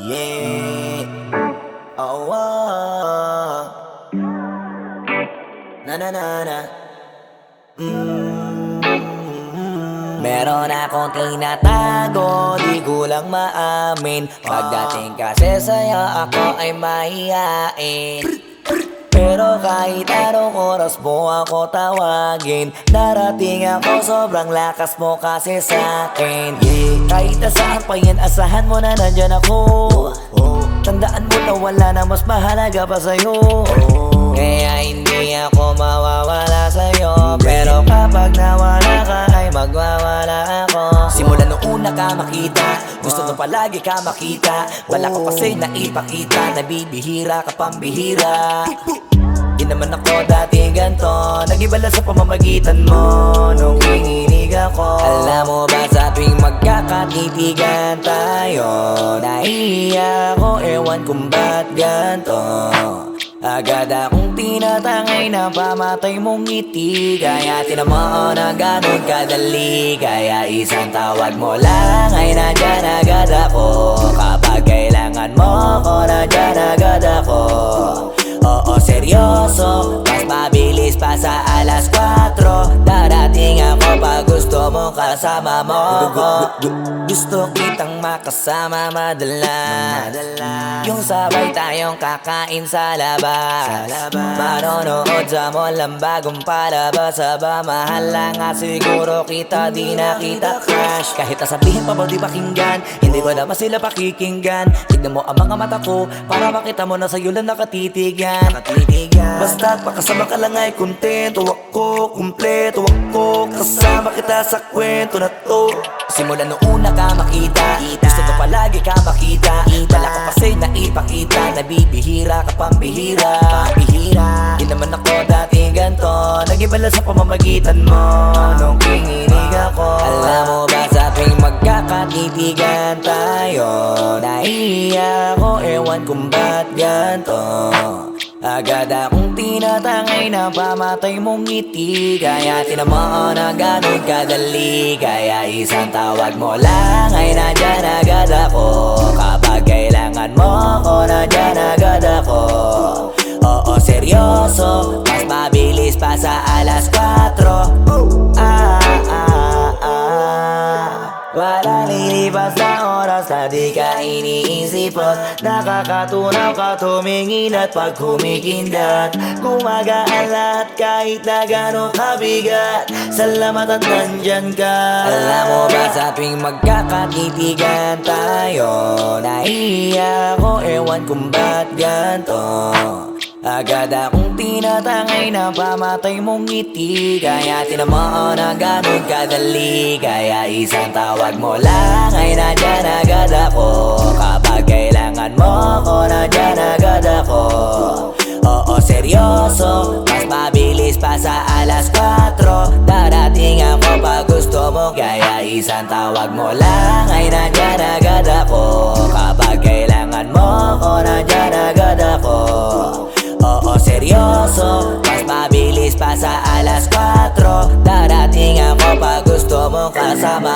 Yeah. Oh, oh. Na na na na. Mm. Meron akong tinatago, di ko lang maamin Pagdating kasi sa'yo, ako ay mahihain pero kahit anong oras mo ako tawagin Darating ako sobrang lakas mo kasi sa'kin yeah. Kahit nasaan pa yan asahan mo na nandyan ako. Tandaan mo na wala na mas mahalaga pa sa'yo. Kaya hindi ako mawawala sa'yo. Pero kapag nawala ka ay magwawala ako. Simula nung una ka makita Gusto nung palagi ka makita. Wala ko kasi naipakita Nabibihira ka pambihira Di naman ako dati ganto Nagiba lang sa pamamagitan mo. Nung kininig ako Alam mo ba sa tuwing magkakatitigan tayo. Naiiya ako, ewan kung ba't ganto. Agad akong tinatangay na pamatay mong ngiti. Kaya tinamaan na ganun kadali. Kaya isang tawag mo lang ay nandyan agad ako. Kapag kailangan mo ko, nandyan agad ako. Oo, seryoso. Mas mabilis pa sa alas 4 Darating ako pag gusto mo kasama mo ko. Gusto kitang makasama madala. Yung sabay tayong kakain sa labas. Manonood sa mall ang bagong palabas. Aba, mahal lang nga siguro kita Di na kita crush. Kahit nasabihin pa ba di pakinggan Hindi ko naman sila pakikinggan. Tignan mo ang mga mata ko Para makita mo na sa'yo lang nakatitigan Basta't pakasama ka lang ay kontento. Ako Kumpleto ako Kasama kita sa kwento na to. Simula nung una ka makita Gusto ko palagi ka makita. Wala ko kasi naipakita Nabibihira ka pambihira Pambihira Di naman ako dati ganto. Nagiba lang sa pamamagitan mo. Nung kininig ako Alam mo ba sa tuwing magkakatitigan tayo Naiiya ako, ewan kung ba't ganto Agad akong tinatangay na pamatay mong ngiti. Kaya tinamaan na ganun kadali. Kaya isang tawag mo lang ay nandyan agad ako. Kapag kailangan mo ko, nandyan agad ako. Oo, seryoso Wala lilipas na oras na di ka iniisip at Nakakatunaw ka tumingin at pag kumikindat Gumagaan lahat kahit na gano'ng kabigat Salamat at nandyan ka. Alam mo ba sa tuwing magkakatitigan tayo Naiiya ako, ewan kung ba't ganto Agad akong tinatangay na pamatay mong ngiti. Kaya tinamaan na ganun kadali. Kaya isang tawag mo lang ay nandyan agad ako. Kapag kailangan mo ko, nandyan agad ako. Oo, seryoso Mas mabilis pa sa alas 4 Darating ako pag gusto mo. Kaya isang tawag mo lang ay nandyan agad ako. Kapag kailangan mo ko, nandyan agad ako Oo, seryoso. Mas mabilis pa sa alas 4 Darating ako pag gusto mo kasama